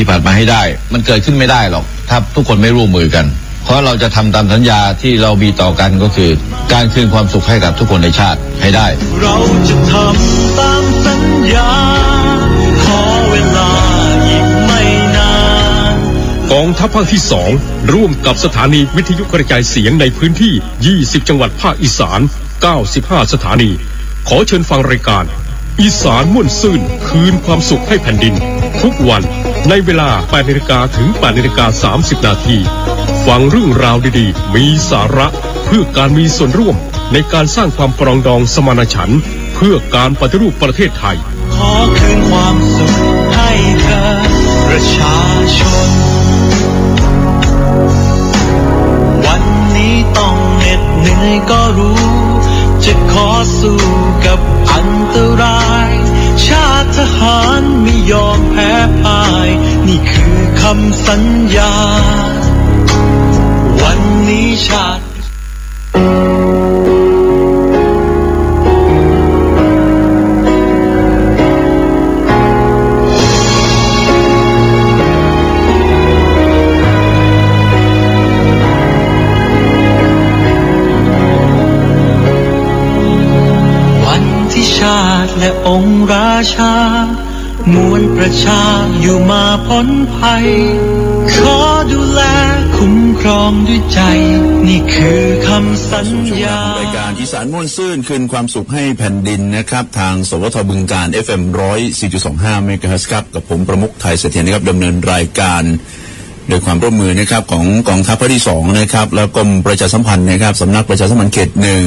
ที่ผ่านมาให้ได้ มันเกิดขึ้นไม่ได้หรอก ถ้าทุกคนไม่ร่วมมือกัน เพราะเราจะทำตามสัญญาที่เรามีต่อกันก็คือ การคืนความสุขให้กับทุกคนในชาติให้ได้ เราจะทำตามสัญญา ขอเวลาอีกไม่นานกองทัพภาคที่สองร่วมกับสถานีวิทยุกระจายเสียงในพื้นที่ 20 จังหวัดภาคอีสาน 95 สถานี ขอเชิญฟังรายการอีสานม่วนซื่นคืนความสุขให้แผ่นดิน ทุกวันในเวลา8นาฬิกาถึง8นาฬิกา30 นาที ฟังเรื่องราวดีๆ มีสาระเพื่อการมีส่วนร่วมในการสร้างความปรองดองสมานฉันท์เพื่อการปฏิรูปประเทศไทย ขอคืนความสุขให้เธอประชาชน วันนี้ต้องเหน็ดเหนื่อยก็รู้ จะขอสู้กับอันตราย หารไม่ยอมแพ้พ่าย นี่คือคำสัญญา วันนี้ชาติวันที่ชาติและองค์ราชา ประชาอยู่มาพ้นภัย ขอดูแลคุ้มครองด้วยใจ นี่คือคำสัญญาของรายการอีสานม่วนซื่นคืนความสุขให้แผ่นดินนะครับ ทางสวทบึงการ FM 104.25เมกะเฮิรตซ์ครับ กับผมประมุขไทยเสถียรนะครับดำเนินรายการ โดยความร่วมมือนะครับของกองทัพภาคที่สองนะครับแล้วกรมประชาสัมพันธ์นะครับสำนักประชาสัมพันธ์เขตหนึ่ง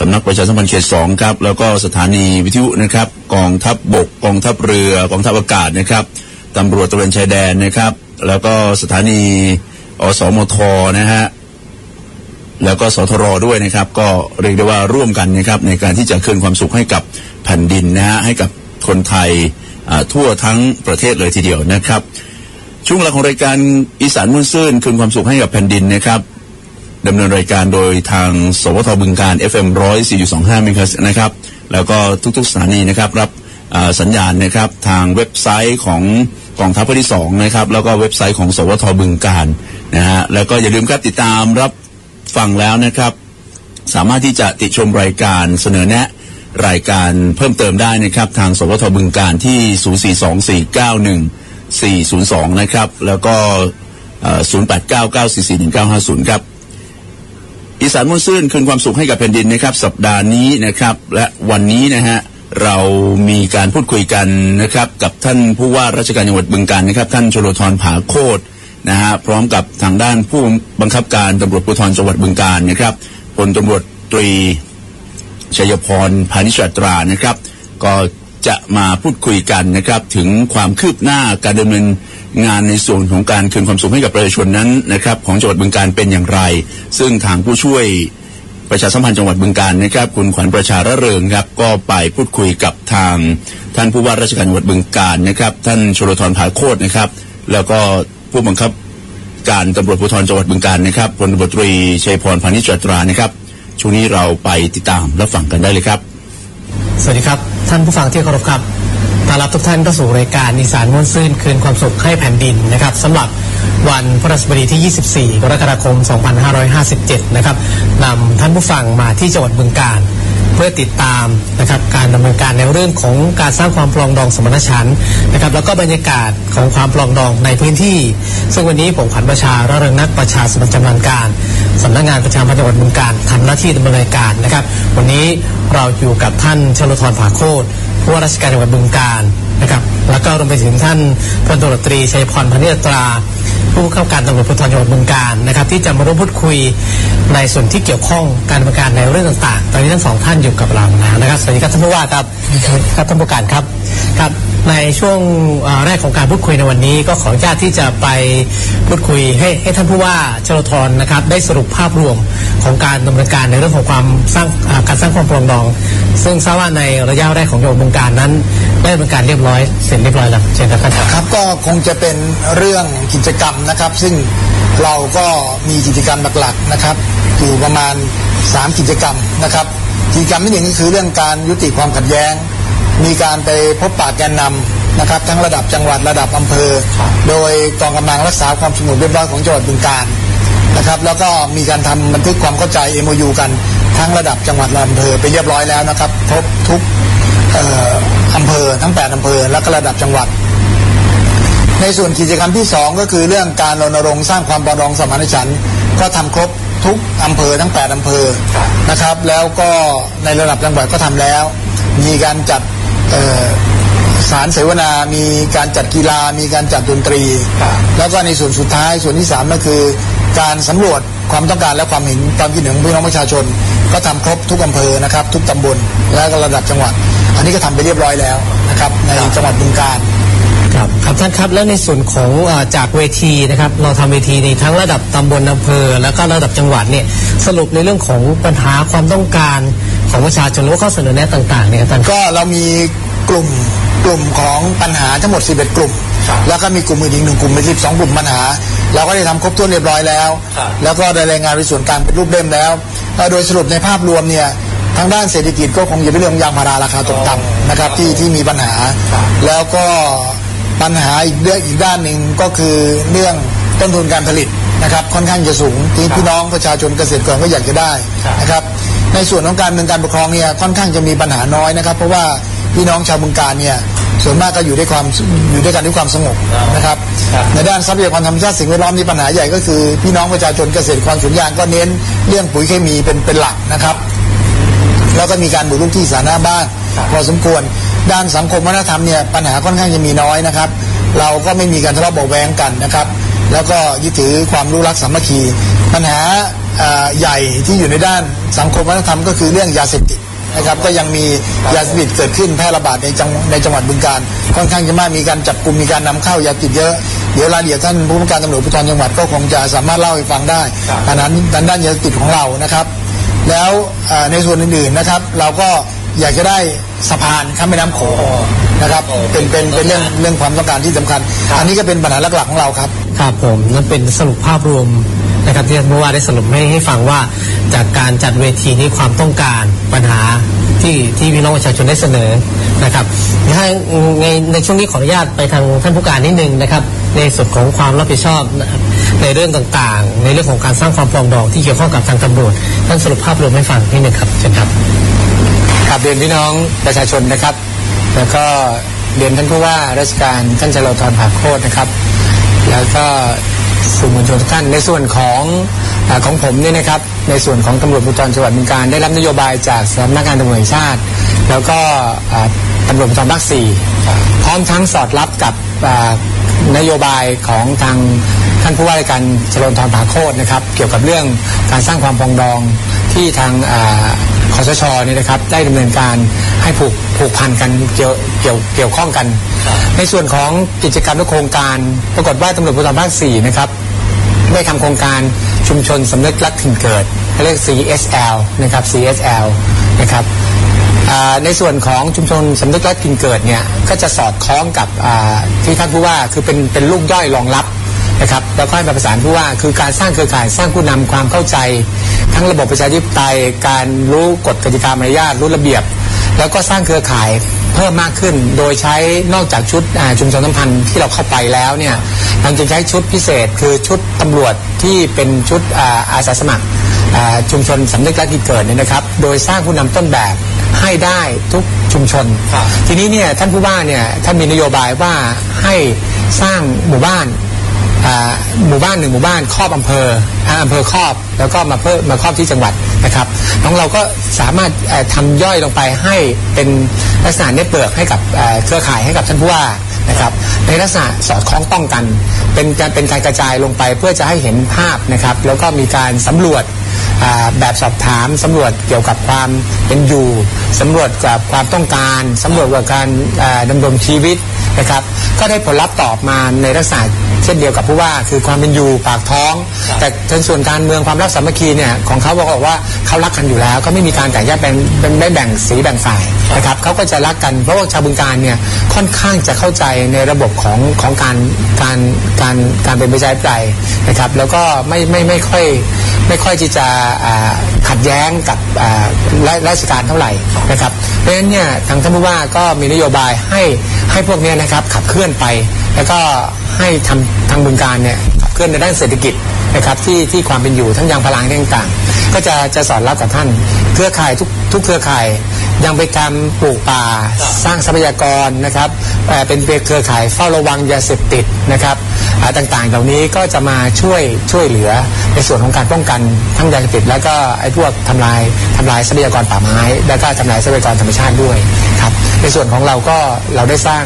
สำนักประชาสัมพันธ์เขตสองครับแล้วก็สถานีวิทยุนะครับกองทัพบกกองทัพเรือกองทัพอากาศนะครับตำรวจตระเวนชายแดนนะครับ แล้วก็สถานีอสมทนะฮะแล้วก็สทรด้วยนะครับ ก็เรียกได้ว่าร่วมกันนะครับในการที่จะคืนความสุขให้กับแผ่นดินนะฮะให้กับคนไทยทั่วทั้งประเทศเลยทีเดียวนะครับ ช่วงหลังของรายการอีสานมุ่นซื่นคืนความสุขให้กับแผ่นดินนะครับดำเนินรายการโดยทางสวทบึงการ FM 104.25เมกะเฮิรตซ์นะครับ แล้วก็ทุกๆสถานีนะครับรับสัญญาณนะครับทางเว็บไซต์ของกองทัพภาคที่สองนะครับแล้วก็เว็บไซต์ของ สวทบึงการนะฮะแล้วก็อย่าลืมครับติดตามรับฟังแล้วนะครับ สามารถที่จะติชมรายการเสนอแนะรายการเพิ่มเติมได้นะครับ ทาง สวทบึงการที่ 402 นะครับ แล้วก็ 0899441950 ครับ อีสานมุ่นซื่นคืนความสุขให้กับแผ่นดินนะครับ สัปดาห์นี้นะครับ และวันนี้นะฮะเรามีการพูดคุยกันนะครับ กับท่านผู้ว่าราชการจังหวัดบึงการนะครับ ท่านชโลธรผาโคตรนะฮะพร้อมกับทางด้านผู้บังคับการตำรวจภูธรจังหวัดบึงการนะครับพลตำรวจตรีชัยพรพานิชตรานะครับ ก็ จะมาพูดคุยกันนะครับ ถึงความคืบหน้าการดำเนินงานในส่วนของการคืนความสุขให้กับประชาชนนั้นนะครับ ของจังหวัดบึงการเป็นอย่างไร ซึ่งทางผู้ช่วยประชาสัมพันธ์จังหวัดบึงการนะครับ คุณขวัญประชาระเริงครับ ก็ไปพูดคุยกับทาง ท่านผู้ว่าราชการจังหวัดบึงการนะครับ ท่านชลธรผาโคตรนะครับ แล้วก็ผู้บังคับการตำรวจภูธรจังหวัดบึงการนะครับพลตำรวจตรีชัยพรพานิชตรานะครับช่วงนี้เราไปติดตามรับฟังกันได้เลยครับ สวัสดีครับ ท่านผู้ฟังที่เคารพครับต้อนรับทุกท่านเข้าสู่รายการอีสานม่วนซื่นคืนความสุขให้แผ่นดินนะครับสำหรับวันพฤหัสบดีที่ 24 กรกฎาคม 2557 นะครับนำท่านผู้ฟังมาที่จังหวัดบึงกาฬ เพื่อติดตามนะครับการดำเนินการในเรื่องของการสร้างความปรองดองสมานฉันนะครับ แล้วก็บรรยากาศของความปรองดองในพื้นที่ ซึ่งวันนี้ผมขวัญประชาระเริงนักประชาสมัครจำนานการสำนักงานประชาพันธ์จังหวัดบึงกาฬทำหน้าที่ดำเนินการนะครับ วันนี้เราอยู่กับท่านชลธรผาโคตผู้ว่าราชการจังหวัดบึงกาฬนะครับ แล้วก็รวมไปถึงท่านพลตรตรีชัยพรพนิษตรา ผู้เข้าการตำรวจภูธรจังหวัดบึงกาฬนะครับ ที่จะมาร่วมพูดคุยในส่วนที่เกี่ยวข้องการดำเนินการในเรื่องต่างๆ ตอนนี้ทั้งสองท่านอยู่กับเราแล้วนะครับสวัสดีครับท่านผู้ว่าครับครับท่านผู้การครับครับ ในช่วงแรกของการพูดคุยในวันนี้ ก็ขออนุญาตที่จะไปพูดคุยให้ให้ท่านผู้ว่าชลทรนะครับ ได้สรุปภาพรวมของการดำเนินการในเรื่องของความสร้างการสร้างความปรองดอง ซึ่งทราบว่าในระยะแรกของจังหวัดบึงการนั้น ได้ดำเนินการเรียบร้อยเสร็จเรียบร้อยแล้วเชิญครันครับครับก็คงจะเป็นเรื่องกิจกรรมนะครับ ซึ่งเราก็มีกิจกรรมหลักๆนะครับอยู่ประมาณ 3 กิจกรรมนะครับกิจกรรมที่หนึ่งก็คือเรื่องการยุติความขัดแย้ง มีการไปพบปะแกนนำนะครับ ทั้งระดับจังหวัดระดับอำเภอ โดยกองกำลังรักษาความสงบเรียบร้อยของจังหวัดบึงกาฬนะครับ แล้วก็มีการทำบันทึกความเข้าใจ MOU กันทั้งระดับจังหวัดและอำเภอไปเรียบร้อยแล้วนะครับครบทุกอำเภอทั้ง 8 อำเภอ และก็ระดับจังหวัด ในส่วนกิจกรรมที่ 2 ก็คือเรื่องการรณรงค์สร้างความปรองดองสมานฉันท์ก็ทำครบทุกอำเภอทั้ง 8 อำเภอนะครับ แล้วก็ในระดับจังหวัดก็ทำแล้ว มีการจัด สารเสวนา มีการจัดกีฬา มีการจัดดนตรี แล้วก็ในส่วนสุดท้ายส่วนที่3ก็คือ การสำรวจความต้องการและความเห็นความคิดเห็นของพี่น้องประชาชน ก็ทำครบทุกอำเภอนะครับ ทุกตำบลและก็ระดับจังหวัด อันนี้ก็ทำไปเรียบร้อยแล้วนะครับในจังหวัดบึงกาฬครับครับท่านครับแล้วในส่วนของเออจากเวทีนะครับ เราทำเวทีในทั้งระดับตำบลอำเภอ แล้วก็ระดับจังหวัดเนี่ยสรุปในเรื่องของปัญหาความต้องการ ของประชาชนหรือว่าข้อเสนอแนะต่างๆเนี่ยท่านก็เรามีกลุ่มกลุ่มของปัญหาทั้งหมด 11 กลุ่ม แล้วก็มีกลุ่มอื่นอีกหนึ่งกลุ่มเป็น12 กลุ่มปัญหา เราก็ได้ทำครบถ้วนเรียบร้อยแล้ว แล้วก็ได้รายงานในส่วนกลางเป็นรูปเล่มแล้วเอ่อโดยสรุปในภาพรวมเนี่ยทางด้านเศรษฐกิจก็คงจะเป็นเรื่องยางพาราราคาตกต่ำนะครับที่ที่มีปัญหา แล้วก็ปัญหาอีกเรื่องอีกด้านหนึ่งก็คือเรื่องต้นทุนการผลิตนะครับค่อนข้างจะสูงที่พี่น้องประชาชนเกษตรกรก็อยากจะได้นะครับ ในส่วนของการเมืองการปกครองเนี่ยค่อนข้างจะมีปัญหาน้อยนะครับ เพราะว่าพี่น้องชาวเมืองการเนี่ยส่วนมากก็อยู่ด้วยความอยู่ด้วยกันด้วยความสงบนะครับ ในด้านทรัพยากรธรรมชาติสิ่งแวดล้อมมีปัญหาใหญ่ก็คือ พี่น้องประชาชนเกษตรกรสวนยางก็เน้นเรื่องปุ๋ยเคมีเป็นเป็นหลักนะครับ แล้วก็มีการบุกรุกที่สาธารณะบ้างพอสมควร ด้านสังคมวัฒนธรรมเนี่ยปัญหาค่อนข้างจะมีน้อยนะครับ เราก็ไม่มีการทะเลาะเบาะแวงกันนะครับ แล้วก็ยึดถือความรู้รักสามัคคี ปัญหาเอ่อใหญ่ที่อยู่ในด้านสังคมวัฒนธรรมก็คือเรื่องยาเสพติดนะครับก็ยังมียาเสพติดเกิดขึ้นแพร่ระบาดในจังในจังหวัดบึงกาฬค่อนข้างจะมากมีการจับกลุ่มมีการนำเข้ายาเสพติดเยอะเดี๋ยวรายละเอียดท่านผู้บัญชาการตำรวจภูธรจังหวัดก็คงจะสามารถเล่าให้ฟังได้ดังนั้นด้านยาเสพติดของเรานะครับ แล้วเอ่อในส่วนอื่นๆนะครับ เราก็อยากจะได้สะพานข้ามแม่น้ำโขงนะครับเป็นเป็นเป็นเรื่องเรื่องความต้องการที่สำคัญ อันนี้ก็เป็นปัญหาหลักๆของเราครับครับผมนั่นเป็นสรุปภาพรวม นะครับที่ท่านผู้ว่าได้สรุปให้ให้ฟังว่าจากการจัดเวทีนี้ความต้องการปัญหาที่ที่พี่น้องประชาชนได้เสนอนะครับถ้าในในช่วงนี้ขออนุญาตไปทางท่านผู้การนิดนึงนะครับในส่วนของความรับผิดชอบในเรื่องต่างๆ ในเรื่องของการสร้างความปรองดองที่เกี่ยวข้องกับทางตำรวจท่านสรุปภาพรวมให้ฟังนิดนึงครับเชิญครับครับเรียนพี่น้องประชาชนนะครับ แล้วก็เรียนท่านผู้ว่าราชการท่านจรธรผาโคตรนะครับ แล้วก็ สื่อมวลชนทุกท่านในส่วนของอของผมเนี่ยนะครับ ในส่วนของตำรวจภูธรจังหวัดบึงการได้รับนโยบายจากสำนักงานตำรวจแห่งชาติ แล้วก็อ่าตำรวจภูธรภาคสี่พร้อมทั้งสอดรับกับนโยบายของทางท่านผู้ว่าราชการจริญธรผาโคตนะครับ เกี่ยวกับเรื่องการสร้างความปองดองที่ทางอ คอสชเนี่ยนะครับได้ดำเนินการให้ผูกผูกพันกันเกี่ยวเกี่ยวเกี่ยวข้องกัน ในส่วนของกิจกรรมและโครงการปรากฏว่าตำรวจภูธรภาค4นะครับได้ทำโครงการชุมชนสำนึกรักถิ่นเกิดเรียก CSL นะครับ CSL นะครับอ่าในส่วนของชุมชนสำนึกรักถิ่นเกิดเนี่ยก็จะสอดคล้องกับอ่าที่ท่านผู้ว่าคือเป็นเป็นลูกย่อยรองรับนะครับแล้วก็ให้มาประสานผู้ว่าคือการสร้างเครือข่ายสร้างผู้นำความเข้าใจ ทั้งระบบประชาธิปไตยการรู้กฎกติกามารยาทรู้ระเบียบ แล้วก็สร้างเครือข่ายเพิ่มมากขึ้น โดยใช้นอกจากชุดอ่าชุมชนสัมพันธ์ที่เราเข้าไปแล้วเนี่ยเราจะใช้ชุดพิเศษคือชุดตำรวจที่เป็นชุดอ่าอาสาสมัครอ่าชุมชนสำนึกรักที่เกิดเนี่ยนะครับ โดยสร้างผู้นำต้นแบบให้ได้ทุกชุมชน ทีนี้เนี่ยท่านผู้ว่าเนี่ยท่านมีนโยบายว่าให้สร้างหมู่บ้านอ่า หมู่บ้านหนึ่งหมู่บ้านครอบอำเภออำเภอครอบแล้วก็มาเพิ่มมาครอบที่จังหวัดนะครับน้องเราก็สามารถเอ่อทำย่อยลงไปให้เป็นลักษณะเน็ตเบิร์กให้กับเครือข่ายให้กับท่านผู้ว่านะครับในลักษณะสอดคล้องต้องกัน เป็นการเป็นการกระจายลงไปเพื่อจะให้เห็นภาพนะครับ แล้วก็มีการสำรวจ แบบสอบถามสำรวจเกี่ยวกับความเป็นอยู่สำรวจกับความต้องการสำรวจกับการอ่าดำรงชีวิตนะครับก็ได้ผลลัพธ์ตอบมาในลักษณะเช่นเดียวกับผู้ว่าคือความเป็นอยู่ปากท้อง แต่ในส่วนการเมืองความรักสามัคคีเนี่ยของเขาบอกว่าเขารักกันอยู่แล้ว ก็ไม่มีการแบ่งแยกเป็นเป็นไม่แบ่งสีแบ่งฝ่ายนะครับเขาก็จะรักกันเพราะว่าชาวบึงการเนี่ยค่อนข้างจะเข้าใจในระบบของของการการการการเป็นประชาธิปไตยนะครับแล้วก็ไม่ไม่ไม่ค่อยไม่ค่อยที่จะจะขัดแย้งกับราชการเท่าไหร่นะครับเพราะฉะนั้นเนี่ยทางท่านผู้ว่าก็มีนโยบายให้ให้พวกเนี้ยนะครับขับเคลื่อนไป แล้วก็ให้ทำทางบึงการเนี่ยขับเคลื่อนในด้านเศรษฐกิจนะครับที่ที่ความเป็นอยู่ทั้งยางพลังต่างๆ ก็จะจะสอนรับกับท่านเครือข่ายทุกทุกเครือข่าย ยังไปทำปลูกป่าสร้างทรัพยากรนะครับเอ่เป็นเครือข่ายเฝ้าระวังยาเสพติดนะครับอ่าต่างๆ เหล่านี้ก็จะมาช่วยช่วยเหลือในส่วนของการป้องกันทั้งยาเสพติด แล้วก็ไอ้พวกทำลายทำลายทรัพยากรป่าไม้ แล้วก็ทำลายทรัพยากรธรรมชาติด้วยครับในส่วนของเราก็เราได้สร้าง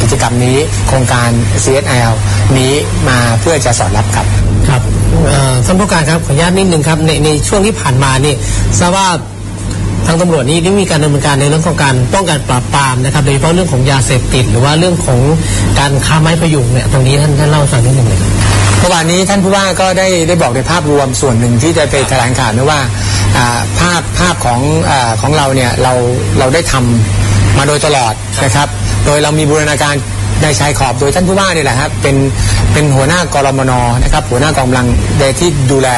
กิจกรรมนี้โครงการ CSL นี้มาเพื่อจะสอดรับครับครับท่านผู้การครับขออนุญาตนิดนึงครับในในช่วงที่ผ่านมานี่ทราบว่า ทางตำรวจนี่ได้มีการดำเนินการในเรื่องของการป้องกันปราบปรามนะครับโดยเฉพาะเรื่องของยาเสพติด หรือว่าเรื่องของการค้าไม้พยุงเนี่ยตรงนี้ท่านท่านเล่าให้ฟังนิดหนึ่งเลยเมื่อวานนี้ท่านผู้ว่าก็ได้ได้บอกในภาพรวมส่วนหนึ่งที่จะไปแถลงข่าวนะว่าภาพภาพของอของเราเนี่ยเราเราได้ทำมาโดยตลอดนะครับ โดยเรามีบูรณาการในชายขอบโดยท่านผู้ว่านี่แหละครับเป็นเป็นหัวหน้ากรมนนะครับหัวหน้ากองกำลังในที่ดูแล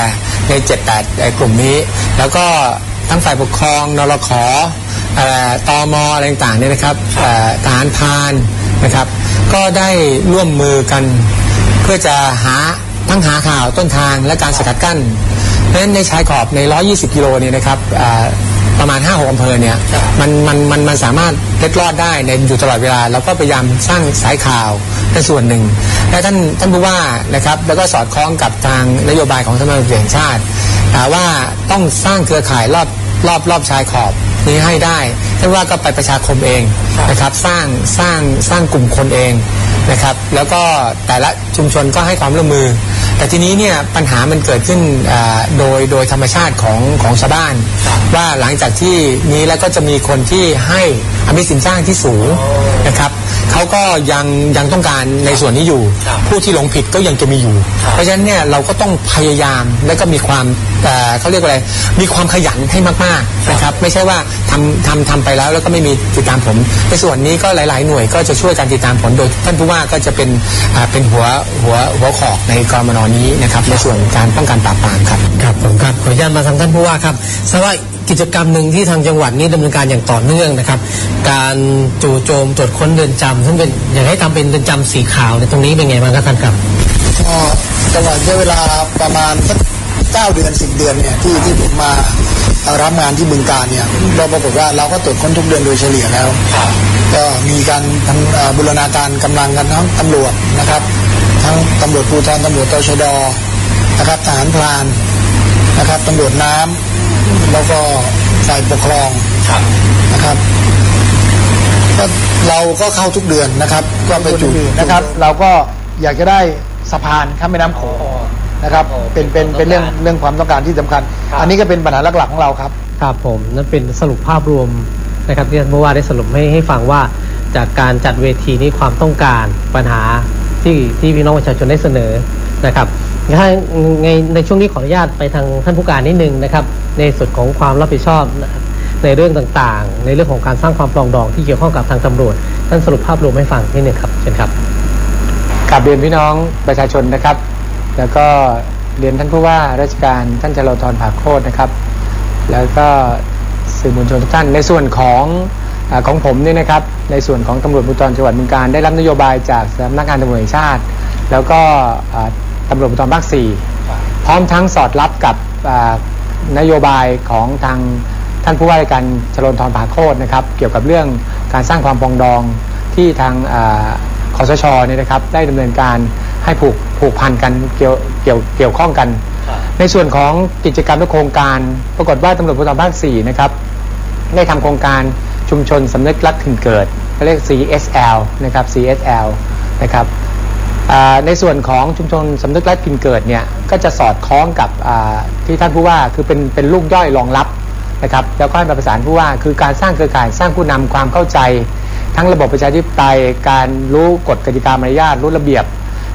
ใน7จ็ดแปดกลุ่มนี้ แล้วก็ ทั้งฝ่ายปกครองนรขอตอมอะไรต่างๆเนี่ยนะครับทหารพานนะครับ ก็ได้ร่วมมือกัน เพื่อจะหาทั้งหาข่าวต้นทางและการสกัดกั้นเพราะฉะนั้นในชายขอบใน 120 กิโลเนี่ยนะครับ ประมาณ5-6อำเภอเนี่ยมันมันมันมันสามารถเล็ดรอดได้ในอยู่ตลอดเวลาแล้วก็พยายามสร้างสายข่าวเป็นส่วนหนึ่ง และท่านท่านผู้ว่านะครับแล้วก็สอดคล้องกับทางนโยบายของสำนักงานตำรวจแห่งชาติอ่าว่าต้องสร้างเครือข่ายรอบรอบรอบชายขอบ นี้ให้ได้ท่านว่าก็ไปประชาคมเองนะครับ สร้างสร้างสร้างกลุ่มคนเองนะครับ แล้วก็แต่ละชุมชนก็ให้ความร่วมมือ แต่ทีนี้เนี่ยปัญหามันเกิดขึ้นอ่าโดยโดยธรรมชาติของของชาวบ้าน ว่าหลังจากที่นี้แล้วก็จะมีคนที่ให้อภิสินสร้างที่สูงนะครับ เขาก็ยังยังต้องการในส่วนนี้อยู่ ผู้ที่หลงผิดก็ยังจะมีอยู่ เพราะฉะนั้นเนี่ยเราก็ต้องพยายามและก็มีความเอ่อเขาเรียกว่าอะไรมีความขยันให้มากๆนะครับ ไม่ใช่ว่าทำทำทำไปแล้วแล้วก็ไม่มีติดตามผล ในส่วนนี้ก็หลาย ๆ หน่วยก็จะช่วยการติดตามผลโดยท่านผู้ว่าก็จะเป็นอ่าเป็นหัวหัวหัวขอกในกรมนนี้นะครับ ในส่วนการป้องกันปราบปรามครับครับผมครับขออนุญาตมาทางท่านผู้ว่าครับทราบว่า กิจกรรมหนึ่งที่ทางจังหวัดนี้ดำเนินการอย่างต่อเนื่องนะครับ การจู่โจมตรวจค้นเรือนจำซึ่งเป็นอยากให้ทำเป็นเรือนจำสีขาวในตรงนี้เป็นไงบ้างครับท่านครับก็ตลอดระยะเวลาประมาณสักเก้าเดือนสิบเดือนเนี่ยที่ที่ผมมารับงานที่บึงการเนี่ยเราปรากฏว่าเราก็ตรวจค้นทุกเดือนโดยเฉลี่ยแล้ว ก็มีการทำบูรณาการกำลังกันทั้งตำรวจนะครับ ทั้งตำรวจภูธรตำรวจตชดนะครับทหารพรานนะครับตำรวจน้ำ แล้วก็ฝ่ายปกครองนะครับก็เราก็เข้าทุกเดือนนะครับ ก็ไปจุดนะครับ เราก็อยากจะได้สะพานข้ามแม่น้ำโขงนะครับ เป็นเป็นเป็นเรื่องเรื่องความต้องการที่สำคัญ อันนี้ก็เป็นปัญหาหลักๆของเราครับครับผมนั่นเป็นสรุปภาพรวมนะครับที่ท่านผู้ว่าได้สรุปให้ให้ฟังว่า จากการจัดเวทีนี้ความต้องการปัญหาที่ที่พี่น้องประชาชนได้เสนอนะครับถ้าในในช่วงนี้ขออนุญาตไปทางท่านผู้การนิดนึงนะครับ ในส่วนของความรับผิดชอบในเรื่องต่างๆ ในเรื่องของการสร้างความปรองดองที่เกี่ยวข้องกับทางตำรวจท่านสรุปภาพรวมให้ฟังนิดนึงครับเชิญครับกราบเรียนพี่น้องประชาชนนะครับ แล้วก็เรียนท่านผู้ว่าราชการท่านจรธรผาโคตนะครับ แล้วก็สื่อมวลชนทุกท่านในส่วนของอของผมเนี่ยนะครับ ในส่วนของตำรวจภูธรจังหวัดบึงการได้รับนโยบายจากสำนักงานตำรวจแห่งชาติ แล้วก็อ่าตำรวจภูธรภาคสี่พร้อมทั้งสอดรับกับ นโยบายของทางท่านผู้ว่าราชการชลนทรผาโคตรนะครับ เกี่ยวกับเรื่องการสร้างความปรองดองที่ทางอ่าคอสชเนี่ยนะครับได้ดำเนินการให้ผูกผูกพันกันเกี่ยวเกี่ยวเกี่ยวข้องกัน ในส่วนของกิจกรรมและโครงการ ปรากฏว่าตำรวจภูธรภาค4นะครับได้ทำโครงการชุมชนสำนึกรักถิ่นเกิดเขาเรียก CSL นะครับ CSL นะครับอ่า ในส่วนของชุมชนสำนึกรักถิ่นเกิดเนี่ยก็จะสอดคล้องกับที่ท่านผู้ว่าคือเป็นเป็นลูกย่อยรองรับนะครับแล้วก็ให้มาประสานผู้ว่าคือการสร้างเครือข่ายสร้างผู้นำความเข้าใจ ทั้งระบบประชาธิปไตยการรู้กฎกติกามารยาทรู้ระเบียบ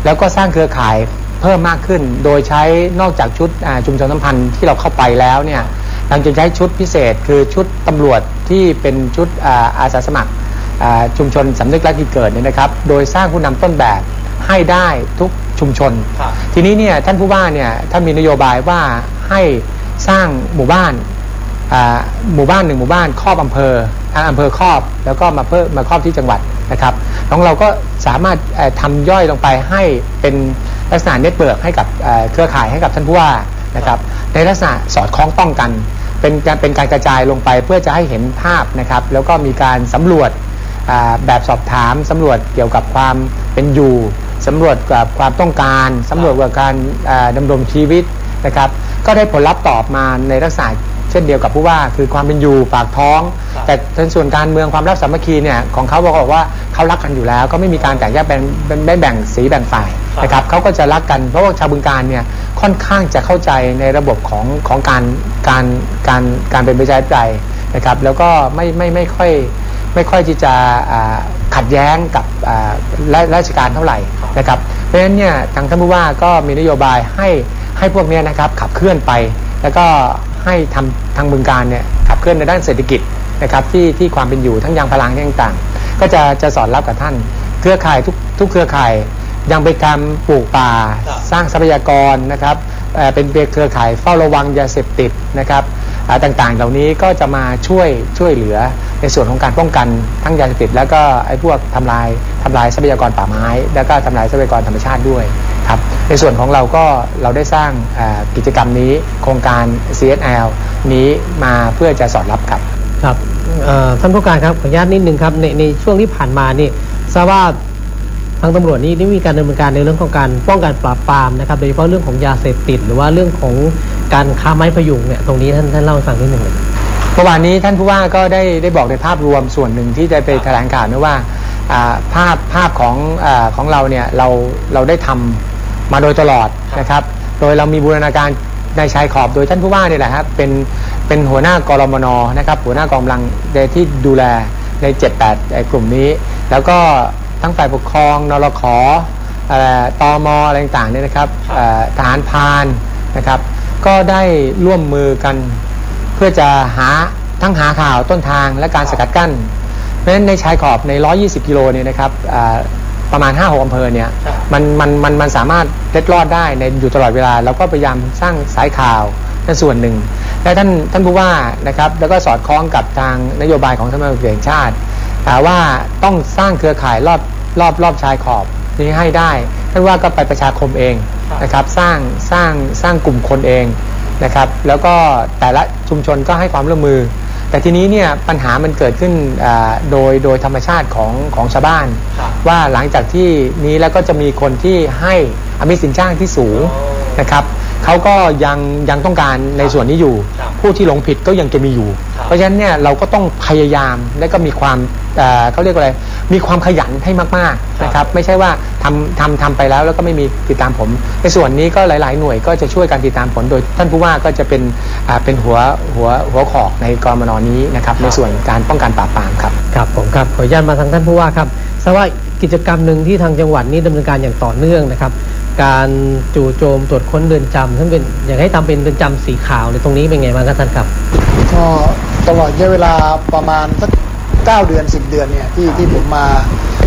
แล้วก็สร้างเครือข่ายเพิ่มมากขึ้น โดยใช้นอกจากชุดชุมชนสัมพันธ์ที่เราเข้าไปแล้วเนี่ยเราจะใช้ชุดพิเศษ คือชุดตำรวจที่เป็นชุดอาสาสมัครชุมชนสำนึกรักที่เกิดเนี่ยนะครับ โดยสร้างผู้นำต้นแบบ ให้ได้ทุกชุมชน ทีนี้เนี่ยท่านผู้ว่าเนี่ยท่านมีนโยบายว่าให้สร้างหมู่บ้านอ่าหมู่บ้านหนึ่งหมู่บ้านครอบอำเภออ่าอำเภอครอบแล้วก็มาเพิ่มมาครอบที่จังหวัดนะครับของเราก็สามารถเอ่อทำย่อยลงไปให้เป็นลักษณะ network ให้กับเอ่อเครือข่ายให้กับท่านผู้ว่านะครับในลักษณะสอดคล้องต้องกัน เป็นการเป็นการกระจายลงไปเพื่อจะให้เห็นภาพนะครับแล้วก็มีการสำรวจอ่าแบบสอบถามสำรวจเกี่ยวกับความเป็นอยู่ สำรวจกับความต้องการสำรวจกับการอ่าดำรงชีวิตนะครับ ก็ได้ผลลัพธ์ตอบมาในลักษณะเช่นเดียวกับผู้ว่าคือความเป็นอยู่ปากท้อง แต่ในส่วนการเมืองความรักสามัคคีเนี่ยของเขาบอกว่าเขารักกันอยู่แล้ว ก็ไม่มีการแตกแยกเป็นเป็นไม่แบ่งสีแบ่งฝ่ายนะครับเขาก็จะรักกันเพราะว่าชาวบึงการเนี่ยค่อนข้างจะเข้าใจในระบบของของการการการการเป็นประชาธิปไตยนะครับแล้วก็ไม่ไม่ไม่ค่อย ไม่ค่อยที่จะอ่าขัดแย้งกับอ่าราราชการเท่าไหร่นะครับเพราะฉะนั้นเนี่ยทางท่านผู้ว่าก็มีนโยบายให้ให้พวกเนี้ยนะครับขับเคลื่อนไป แล้วก็ให้ทำทางบึงการเนี่ยขับเคลื่อนในด้านเศรษฐกิจนะครับที่ที่ความเป็นอยู่ทั้งยางพาราที่ต่างๆ ก็จะจะสอดรับกับท่านเครือข่ายทุกทุกเครือข่ายยังเป็นการปลูกป่า สร้างทรัพยากรนะครับเอ่อเป็นเครือข่ายเฝ้าระวังยาเสพติดนะครับอ่า ต่างๆ เหล่านี้ก็จะมาช่วยช่วยเหลือในส่วนของการป้องกันทั้งยาเสพติด แล้วก็ไอ้พวกทำลายทำลายทรัพยากรป่าไม้ แล้วก็ทำลายทรัพยากรธรรมชาติด้วยครับในส่วนของเราก็เราได้สร้างกิจกรรมนี้โครงการ CSL นี้มาเพื่อจะสอดรับครับครับท่านผู้การครับขออนุญาตนิดนึงครับในในช่วงที่ผ่านมานี่ทราบว่า ทางตำรวจนี่ได้มีการดำเนินการในเรื่องของการป้องกันปราบปรามนะครับโดยเฉพาะเรื่องของยาเสพติด หรือว่าเรื่องของการค้าไม้พยุงเนี่ยตรงนี้ท่านท่านเล่าให้ฟังนิดหนึ่งเลยเมื่อวานนี้ท่านผู้ว่าก็ได้ได้บอกในภาพรวมส่วนหนึ่งที่ได้ไปแถลงข่าวนะว่าภาพภาพของอของเราเนี่ยเราเราได้ทำมาโดยตลอดนะครับ โดยเรามีบูรณาการในชายขอบโดยท่านผู้ว่าเนี่ยแหละครับเป็นเป็นหัวหน้ากรมนนะครับหัวหน้ากองกำลังที่ดูแลใน 7-8 กลุ่มนี้ แล้วก็ ทั้งฝ่ายปกครองนรขเอ่อตมอะไรต่างๆเนี่ยนะครับเอ่อทหารพรานนะครับ ก็ได้ร่วมมือกันเพื่อจะหาทั้งหาข่าวต้นทางและการสกัดกั้น เพราะฉะนั้นในชายขอบใน 120 กิโลเนี่ยนะครับอ่าประมาณ 5-6อำเภอเนี่ยมันมันมันมันสามารถเล็ดรอดได้ในอยู่ตลอดเวลาแล้วก็พยายามสร้างสายข่าวนั่นส่วนหนึ่ง และท่านท่านผู้ว่านะครับแล้วก็สอดคล้องกับทางนโยบายของสำนักงานตำรวจแห่งชาติ แต่ว่าต้องสร้างเครือข่ายรอบรอบรอบชายขอบนี้ให้ได้ท่านว่าก็ไปประชาคมเองนะครับ สร้างสร้างสร้างกลุ่มคนเองนะครับ แล้วก็แต่ละชุมชนก็ให้ความร่วมมือ แต่ทีนี้เนี่ยปัญหามันเกิดขึ้นอ่าโดยโดยธรรมชาติของของชาวบ้าน ว่าหลังจากที่นี้แล้วก็จะมีคนที่ให้อมิสินจ้างที่สูงนะครับ เขาก็ยังยังต้องการในส่วนนี้อยู่ ผู้ที่หลงผิดก็ยังจะมีอยู่ เพราะฉะนั้นเนี่ยเราก็ต้องพยายามและก็มีความเอ่อเขาเรียกว่าอะไร มีความขยันให้มากๆนะครับ ไม่ใช่ว่าทำทำทำไปแล้วแล้วก็ไม่มีติดตามผม ในส่วนนี้ก็หลาย ๆ หน่วยก็จะช่วยการติดตามผลโดยท่านผู้ว่าก็จะเป็นอ่าเป็นหัวหัวหัวขอกในกรมนนี้นะครับ ในส่วนการป้องกันปราบปรามครับครับผมครับขออนุญาตมาทางท่านผู้ว่าครับทราบว่ากิจกรรมหนึ่งที่ทางจังหวัดนี้ดำเนินการอย่างต่อเนื่องนะครับ การจู่โจมตรวจค้นเรือนจำท่านเป็นอยากให้ทำเป็นเรือนจำสีขาวในตรงนี้เป็นไงบ้างครับท่านครับก็ตลอดระยะเวลาประมาณสักเก้าเดือนสิบเดือนเนี่ยที่ที่ผมมา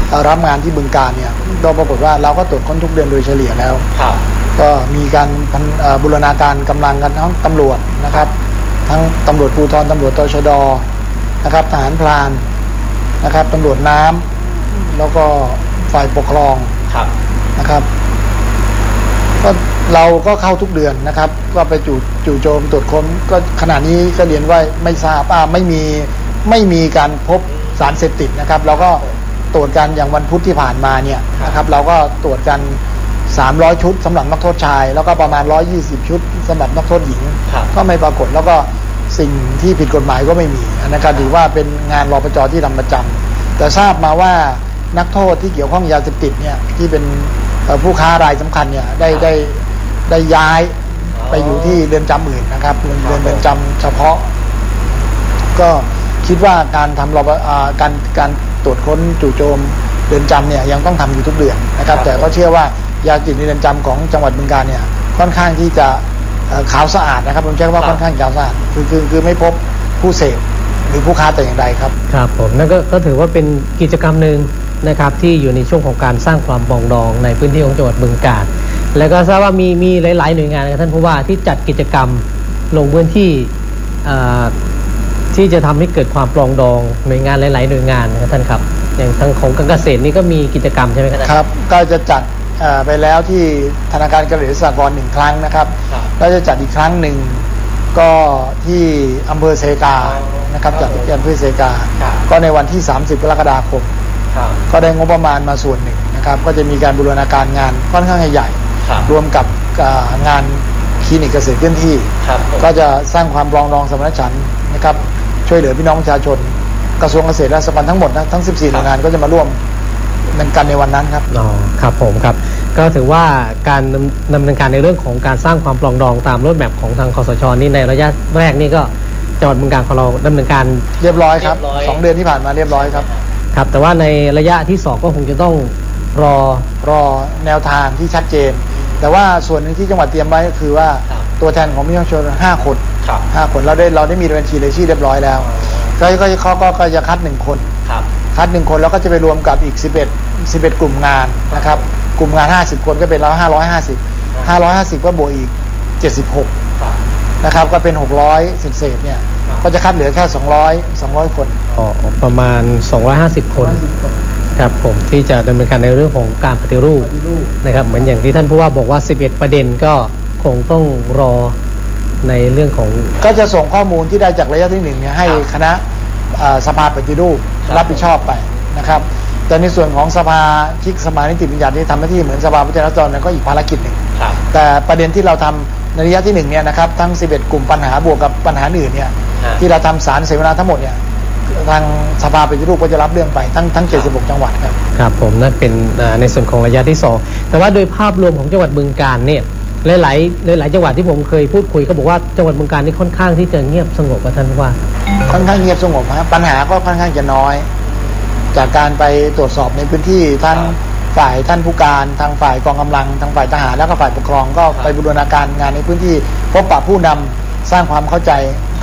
เอ่อรับงานที่บึงการเนี่ยก็ปรากฏว่าเราก็ตรวจค้นทุกเดือนโดยเฉลี่ยแล้วก็มีการพันเอ่อบูรณาการกำลังกันทั้งตำรวจนะครับ ทั้งตำรวจภูธรตำรวจตชดนะครับทหารพรานนะครับตำรวจน้ำแล้วก็ฝ่ายปกครองนะครับ ก็เราก็เข้าทุกเดือนนะครับ ก็ไปจู่จู่โจมตรวจค้นก็ขณะนี้ก็เรียนว่าไม่ทราบอ่าไม่มีไม่มีการพบสารเสพติดนะครับ เราก็ตรวจกันอย่างวันพุธที่ผ่านมาเนี่ยนะครับ เราก็ตรวจกัน 300 ชุดสำหรับนักโทษชาย แล้วก็ประมาณ 120 ชุดสำหรับนักโทษหญิง ก็ไม่ปรากฏแล้วก็สิ่งที่ผิดกฎหมายก็ไม่มีอันนะครับถือว่าเป็นงานรอปจที่ทำประจำแต่ทราบมาว่านักโทษที่เกี่ยวข้องยาเสพติดเนี่ยที่เป็นเอ่อ ผู้ค้ารายสำคัญเนี่ยได้ได้ได้ย้ายไปอยู่ที่เรือนจำอื่นนะครับเรือนเรือนเรือนจำเฉพาะ ก็คิดว่าการทำรอปอ่าการการตรวจค้นจู่โจมเรือนจำเนี่ยยังต้องทำอยู่ทุกเดือนนะครับ แต่ก็เชื่อว่ายาจิตในเรือนจำของจังหวัดบึงกาฬเนี่ยค่อนข้างที่จะเอ่อขาวสะอาดนะครับผมใช้คำว่าค่อนข้างขาวสะอาดคือคือคือไม่พบผู้เสพหรือผู้ค้าแต่อย่างใดครับ ครับผมนั่นก็ก็ถือว่าเป็นกิจกรรมหนึ่ง นะครับที่อยู่ในช่วงของการสร้างความปรองดองในพื้นที่ของจังหวัดบึงกาฬแล้วก็ทราบว่ามีมีหลาย ๆ หน่วยงานนะครับท่านผู้ว่าที่จัดกิจกรรมลงพื้นที่อ่าที่จะทำให้เกิดความปรองดองหน่วยงานหลาย ๆ หน่วยงานนะครับท่านครับ อย่างทางของการเกษตรนี่ก็มีกิจกรรมใช่ไหมครับท่านครับ ก็จะจัดเอ่อไปแล้วที่ธนาคารเกษตรสหกรณ์หนึ่งครั้งนะครับครับก็จะจัดอีกครั้งหนึ่งก็ที่อำเภอเซกานะครับจัดที่อำเภอเซกาครับก็ในวันที่ 30 กรกฎาคมครับ ก็ได้งบประมาณมาส่วนหนึ่งนะครับ ก็จะมีการบูรณาการงานค่อนข้างใหญ่ครับรวมกับอ่างานคลินิกเกษตรเคลื่อนที่ครับก็จะสร้างความปรองดองสมานฉันท์นะครับช่วยเหลือพี่น้องประชาชน กระทรวงเกษตรและสหกรณ์ทั้งหมดนะทั้ง 14หน่วยงานก็จะมาร่วมกันในวันนั้นครับอ๋อครับผมครับ ก็ถือว่าการดำดำเนินการในเรื่องของการสร้างความปรองดองตามรถแมพของทางคอสชนี่ในระยะแรกนี่ก็จังหวัดบึงการของเราดำเนินการเรียบร้อยครับเรียบร้อยสองเดือนที่ผ่านมาเรียบร้อยครับ ครับแต่ว่าในระยะที่สองก็คงจะต้องรอ รอแนวทางที่ชัดเจน แต่ว่าส่วนหนึ่งที่จังหวัดเตรียมไว้ก็คือว่าครับตัวแทนของพี่น้องประชาชนห้าคนครับ ห้าคนเราได้เราได้มีบัญชีรายชื่อเรียบร้อยแล้วก็ก็เขาก็ก็จะคัดหนึ่งคน ครับ คัดหนึ่งคนแล้วก็จะไปรวมกับอีก 11 11 กลุ่มงานนะครับ กลุ่มงาน 50 คนก็เป็นแล้ว550 550 ก็บวกอีก 76นะครับ ก็เป็น 600เศษๆเนี่ย ก็จะคัดเหลือแค่ 200 200 คนอ๋อประมาณ 250 คนครับผมที่จะดำเนินการในเรื่องของการปฏิรูปนะครับเหมือนอย่างที่ท่านผู้ว่าบอกว่า 11 ประเด็นก็คงต้องรอในเรื่องของ ก็จะส่งข้อมูลที่ได้จากระยะที่หนึ่งเนี่ยให้คณะเอ่อสภาปฏิรูปครับรับผิดชอบไปนะครับ แต่ในส่วนของสภาคิกสมานิติบัญญัติที่ทำหน้าที่เหมือนสภาผู้แทนราษฎรนั้นก็อีกภารกิจหนึ่งครับแต่ประเด็นที่เราทำ ในระยะที่หนึ่งเนี่ยนะครับทั้ง 11 กลุ่มปัญหาบวกกับปัญหาอื่นเนี่ยฮะที่เราทำสารเสวนาทั้งหมดเนี่ยทางสภาปฏิรูปก็จะรับเรื่องไปทั้งทั้ง 76 จังหวัดครับ ครับผมนั่นเป็นอ่าในส่วนของระยะที่ 2 แต่ว่าโดยภาพรวมของจังหวัดบึงการเนี่ยหลายๆหลายๆจังหวัดที่ผมเคยพูดคุยก็บอกว่าจังหวัดบึงการนี่ค่อนข้างที่จะเงียบสงบกับท่านผู้ว่า ค่อนข้างเงียบสงบฮะปัญหาก็ค่อนข้างจะน้อย จากการไปตรวจสอบในพื้นที่ทั้ง ฝ่ายท่านผู้การทางฝ่ายกองกำลังทางฝ่ายทหารแล้วก็ฝ่ายปกครองก็ไปบูรณาการงานในพื้นที่พบปะผู้นำสร้างความเข้าใจ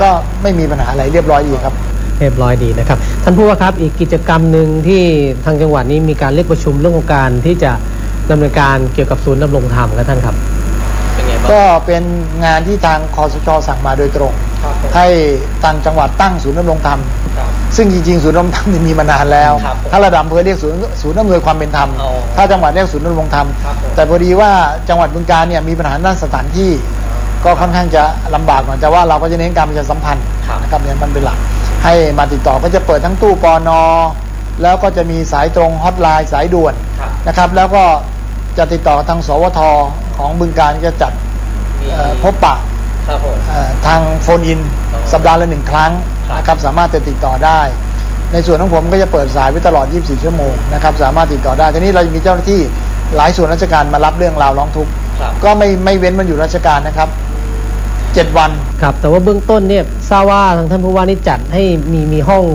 ก็ไม่มีปัญหาอะไรเรียบร้อยดีครับ เรียบร้อยดีนะครับ ท่านผู้ว่าครับอีกกิจกรรมหนึ่งที่ทางจังหวัดนี้มีการเรียกประชุมเรื่องของการที่จะดำเนินการเกี่ยวกับศูนย์ดำรงธรรมครับท่านครับเป็นไงบ้างก็เป็นงานที่ทางคอสชสั่งมาโดยตรงครับผมให้ทางจังหวัดตั้งศูนย์ดำรงธรรมครับ ซึ่งจริงๆ ศูนย์ดำรงธรรมนี่มีมานานแล้ว ครับผมถ้าระดับอำเภอเรียกศูนย์ศูนย์อำนวยความเป็นธรรม อ๋อถ้าจังหวัดเรียกศูนย์ดำรงธรรม ครับผม แต่พอดีว่าจังหวัดบึงการเนี่ยมีปัญหาด้านสถานที่ ก็ค่อนข้างจะลำบากหน่อยแต่ว่าเราก็จะเน้นการประชาสัมพันธ์นะครับเนี่ยมันเป็นหลัก ให้มาติดต่อก็จะเปิดทั้งตู้ปอนอแล้วก็จะมีสายตรงฮอตไลน์สายด่วนนะครับ แล้วก็จะติดต่อทางสวทของบึงการจะจัดเอ่อพบปะ ครับผม เอ่อทางโฟนอินสัปดาห์ละหนึ่งครั้งครับ นะครับสามารถจะติดต่อได้ ในส่วนของผมก็จะเปิดสายไว้ตลอด 24 ชั่วโมงนะครับสามารถติดต่อได้ทีนี้เรามีเจ้าหน้าที่หลายส่วนราชการมารับเรื่องราวร้องทุกข์ครับก็ไม่ไม่เว้นมันอยู่ราชการนะครับ7วันครับแต่ว่าเบื้องต้นเนี่ยทราบว่าทางท่านผู้ว่านี่จัดให้มีมีห้อง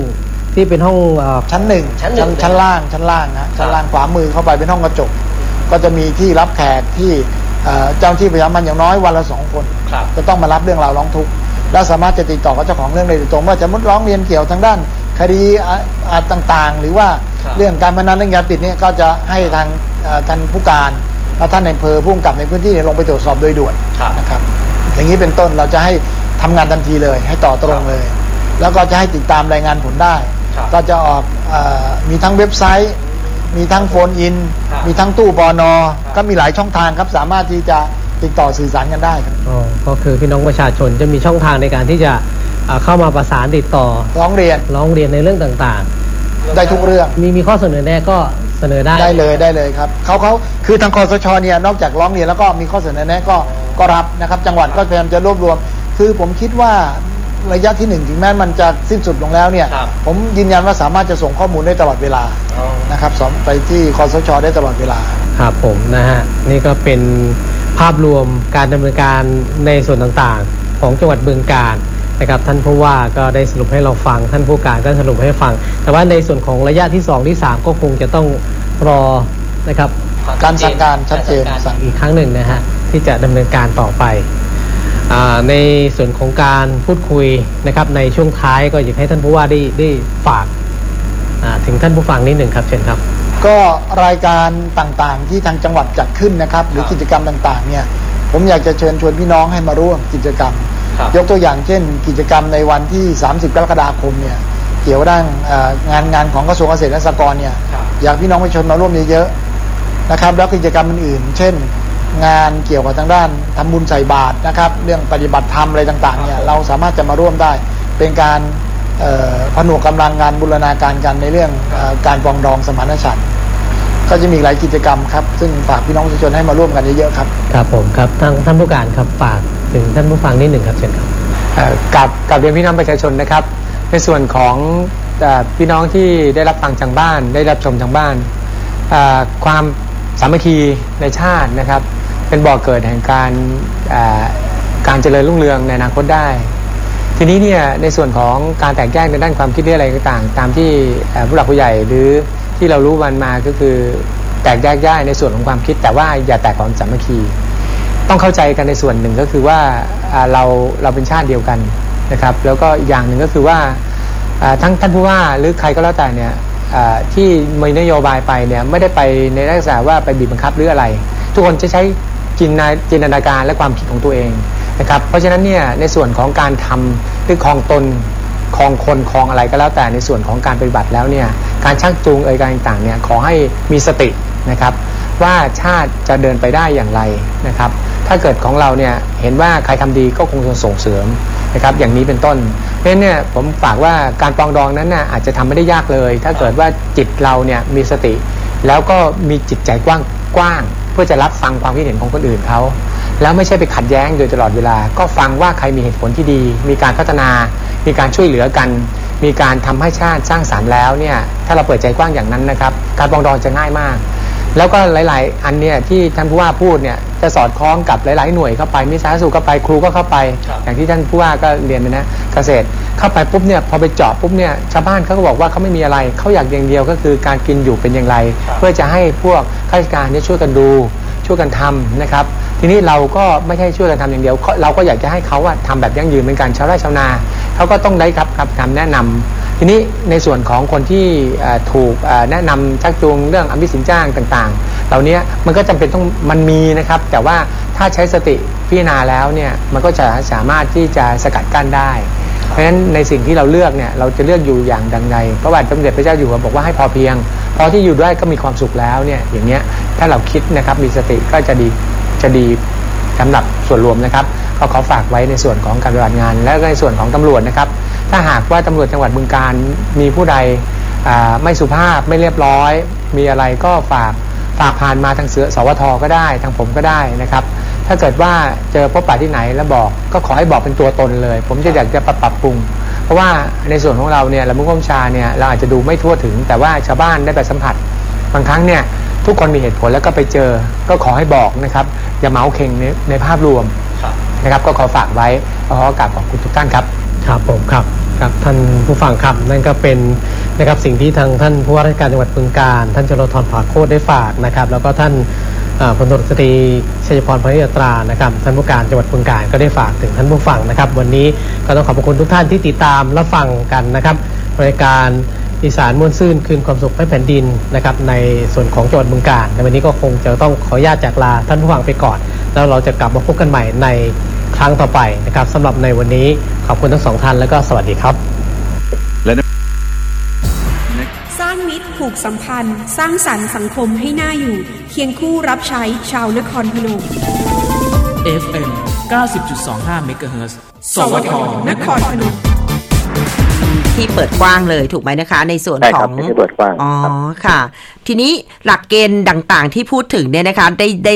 ที่เป็นห้องเอ่อชั้นหนึ่งชั้นหนึ่งชั้นล่างชั้นล่างนะชั้นล่างขวามือเข้าไปเป็นห้องกระจก ก็จะมีที่รับแขกที่เอ่อเจ้าหน้าที่ประจำมันอย่างน้อยวันละสองคนครับจะต้องมารับเรื่องราวร้องทุกข์ และสามารถจะติดต่อกับเจ้าของเรื่องได้โดยตรงว่าจะมุดร้องเรียนเกี่ยวทางด้าน คดีอะอะต่างๆ หรือว่าครับเรื่องการพนันเรื่องยาติดเนี่ยก็จะให้ทางเอ่อท่านผู้การและท่านในอำเภอผู้กำกับในพื้นที่เนี่ยลงไปตรวจสอบโดยด่วนครับนะครับ อย่างนี้เป็นต้นเราจะให้ทำงานทันทีเลย ให้ต่อตรงเลย แล้วก็จะให้ติดตามรายงานผลได้ครับก็จะออกเออมีทั้งเว็บไซต์ มีทั้งโฟนอินครับมีทั้งตู้ปอนอก็มีหลายช่องทางครับสามารถที่จะ ติดต่อสื่อสารกันได้ครับอ๋อก็คือพี่น้องประชาชนจะมีช่องทางในการที่จะเอ่อเข้ามาประสานติดต่อร้องเรียนร้องเรียนในเรื่องต่างได้ทุกเรื่องๆมีมีข้อเสนอแนะก็เสนอได้ได้เลยได้เลยครับเขาเขาคือทางคอสชเนี่ยนอกจากร้องเรียนแล้วก็มีข้อเสนอแนะก็ก็รับนะครับ จังหวัดก็พยายามจะรวบรวม คือผมคิดว่าระยะที่หนึ่งถึงแม้มันจะสิ้นสุดลงแล้วเนี่ยครับผมยืนยันว่าสามารถจะส่งข้อมูลได้ตลอดเวลานะครับสอนไปที่คอสชได้ตลอดเวลาครับผมนะฮะนี่ก็เป็น ภาพรวมการดำเนินการในส่วนต่างๆ ของจังหวัดบึงกาฬนะครับท่านผู้ว่าก็ได้สรุปให้เราฟัง ท่านผู้การก็สรุปให้ฟัง แต่ว่าในส่วนของระยะที่ 2 ที่ 3 ก็คงจะต้องรอนะครับการสั่งการชัดเจนสั่สั่งงอีกครั้งหนึ่งนะฮะที่จะดำเนินการต่อไปอ่าในส่วนของการพูดคุยนะครับในช่วงท้ายก็อยากให้ท่านผู้ว่าได้ได้ฝากอ่าถึงท่านผู้ฟังนิดหนึ่งครับเชิญครับ ก็รายการต่างๆ ที่ทางจังหวัดจัดขึ้นนะครับ หรือกิจกรรมต่างๆเนี่ยผมอยากจะเชิญชวนพี่น้องให้มาร่วมกิจกรรม ยกตัวอย่างเช่น กิจกรรมในวันที่ 30 กรกฎาคมเนี่ยเกี่ยวกับด้านเอ่องานงานของกระทรวงเกษตรและสหกรณ์เนี่ยอยากพี่น้องประชาชนมาร่วมเยอะๆนะครับ แล้วกิจกรรมอื่นๆ เช่น งานเกี่ยวกับทางด้านทำบุญใส่บาตรนะครับ เรื่องปฏิบัติธรรมอะไรต่างๆเนี่ยเราสามารถจะมาร่วมได้เป็นการเอ่อผนวกกำลังงานบูรณาการกันในเรื่องเออการปรองดองสมานฉันท์ ก็จะมีหลายกิจกรรมครับ ซึ่งฝากพี่น้องประชาชนให้มาร่วมกันเยอะๆครับครับผมครับทางท่านผู้การครับฝากถึงท่านผู้ฟังนิดหนึ่งครับเชิญครับเอ่อกับกับเรียนพี่น้องประชาชนนะครับ ในส่วนของเออพี่น้องที่ได้รับฟังทางบ้าน ได้รับชมทางบ้านเอ่อความสามัคคีในชาตินะครับ เป็นบ่อกเกิดแห่งการเอ่อการเจริญรุ่งเรืองในอนาคตได้ ทีนี้เนี่ยในส่วนของการแตกแยกในด้านความคิดหรืออะไรต่างๆ ตามที่เอ่อผู้หลักผู้ใหญ่หรือ ที่เรารู้มันมาก็คือแตกแยกได้ในส่วนของความคิด แต่ว่าอย่าแตกความสามัคคี ต้องเข้าใจกันในส่วนหนึ่งก็คือว่าเราเราเป็นชาติเดียวกันนะครับ แล้วก็อย่างหนึ่งก็คือว่าทั้งท่านผู้ว่าหรือใครก็แล้วแต่เนี่ยที่มีนโยบายไปเนี่ยไม่ได้ไปในลักษณะว่าไปบีบบังคับหรืออะไร ทุกคนจะใช้จินนาจินตนาการและความคิดของตัวเองนะครับเพราะฉะนั้นเนี่ยในส่วนของการทำหรือคลองตน คลองคนคลองอะไรก็แล้วแต่ในส่วนของการปฏิบัติแล้วเนี่ยการชักจูงเอ่ยการต่างๆเนี่ยขอให้มีสตินะครับ ว่าชาติจะเดินไปได้อย่างไรนะครับ ถ้าเกิดของเราเนี่ยเห็นว่าใครทำดีก็คงจะส่งเสริมนะครับ อย่างนี้เป็นต้นเพราะฉะนั้นเนี่ยผมฝากว่าการปองดองนั้นน่ะอาจจะทำไม่ได้ยากเลย ถ้าเกิดว่าจิตเราเนี่ยมีสติ แล้วก็มีจิตใจกว้างกว้าง เพื่อจะรับฟังความคิดเห็นของคนอื่นเขา แล้วไม่ใช่ไปขัดแย้งโดยตลอดเวลา ก็ฟังว่าใครมีเหตุผลที่ดี มีการพัฒนา มีการช่วยเหลือกัน มีการทำให้ชาติสร้างสรรค์แล้วเนี่ยถ้าเราเปิดใจกว้างอย่างนั้นนะครับ การปรองดองจะง่ายมาก แล้วก็หลาย ๆ อันเนี่ยที่ท่านผู้ว่าพูดเนี่ยจะสอดคล้องกับหลาย ๆ หน่วยเข้าไปมีสาธารณสุขเข้าไปครูก็เข้าไป อย่างที่ท่านผู้ว่าก็เรียนไปนะเกษตรเข้าไปปุ๊บเนี่ยพอไปเจาะปุ๊บเนี่ยชาวบ้านเขาก็บอกว่าเขาไม่มีอะไรเขาอยากอย่างเดียวก็คือการกินอยู่เป็นอย่างไร เพื่อจะให้พวกข้าราชการเนี่ยช่วยกันดูช่วยกันทำนะครับ ทีนี้เราก็ไม่ใช่ช่วยกันทำอย่างเดียว เราก็อยากจะให้เขาอะทำแบบยั่งยืนเป็นการชาวไร่ชาวนาเขาก็ต้องได้ครับครับคำแนะนำทีนี้ในส่วนของคนที่ถูกแนะนำชักจูงเรื่องอภิสินจ้างต่างๆ เหล่านี้มันก็จำเป็นต้องมันมีนะครับ แต่ว่าถ้าใช้สติพิจารณาแล้วเนี่ยมันก็จะสามารถที่จะสกัดกั้นได้เพราะฉะนั้นในสิ่งที่เราเลือกเนี่ยเราจะเลือกอยู่อย่างดังใดพระบาทสมเด็จพระเจ้าอยู่หัวบอกว่าให้พอเพียงพอที่อยู่ได้ก็มีความสุขแล้วเนี่ยอย่างเงี้ยถ้าเราคิดนะครับมีสติก็จะดี จะดีสำหรับส่วนรวมนะครับ ก็ขอฝากไว้ในส่วนของการปฏิบัติงาน และในส่วนของตำรวจนะครับ ถ้าหากว่าตำรวจจังหวัดบึงการมีผู้ใดไม่สุภาพไม่เรียบร้อย มีอะไรก็ฝากฝากผ่านมาทางเสือสวทก็ได้ทางผมก็ได้นะครับ ถ้าเกิดว่าเจอพบปะที่ไหนแล้วบอกก็ขอให้บอกเป็นตัวตนเลย ผมจะอยากจะปรับปรับปรุง เพราะว่าในส่วนของเราเนี่ยเรามุ่งความชาเนี่ยเราอาจจะดูไม่ทั่วถึง แต่ว่าชาวบ้านได้ไปสัมผัสบางครั้งเนี่ย ทุกคนมีเหตุผลแล้วก็ไปเจอก็ขอให้บอกนะครับ อย่าเมาส์เข่งในในภาพรวมนะครับ ก็ขอฝากไว้ขอกราบขอบคุณทุกท่านครับ ครับผมครับครับท่านผู้ฟังครับนั่นก็เป็นนะครับสิ่งที่ทางท่านผู้ว่าราชการจังหวัดบึงการ ท่านจรทรผาโคตรได้ฝากนะครับ แล้วก็ท่านเอ่อพลตำรวจตรีชัยพรพนิยตรานะครับท่านผู้การจังหวัดบึงการก็ได้ฝากถึงท่านผู้ฟังนะครับ วันนี้ก็ต้องขอบพระคุณทุกท่านที่ติดตามและฟังกันนะครับรายการ อีสานม่วนซื่นคืนความสุขให้แผ่นดินนะครับในส่วนของจังหวัดบึงการในวันนี้ก็คงจะต้องขออนุญาตจากลาท่านผู้ฟังไปก่อน แล้วเราจะกลับมาพบกันใหม่ในครั้งต่อไปนะครับสำหรับในวันนี้ขอบคุณทั้งสองท่านแล้วก็สวัสดีครับสร้างมิตรผูกสัมพันธ์ สร้างสรรค์สังคมให้น่าอยู่ เคียงคู่รับใช้ชาวนครพนม FM 90.25 MHz สวทนครพนม ที่เปิดกว้างเลยถูกไหมนะคะ ในส่วนใช่ขคอรับงไม่ได้เปิดกว้างอ๋อครับค่ะ ทีนี้หลักเกณฑ์ต่างๆ ที่พูดถึงเนี่ยนะคะ ได้ได้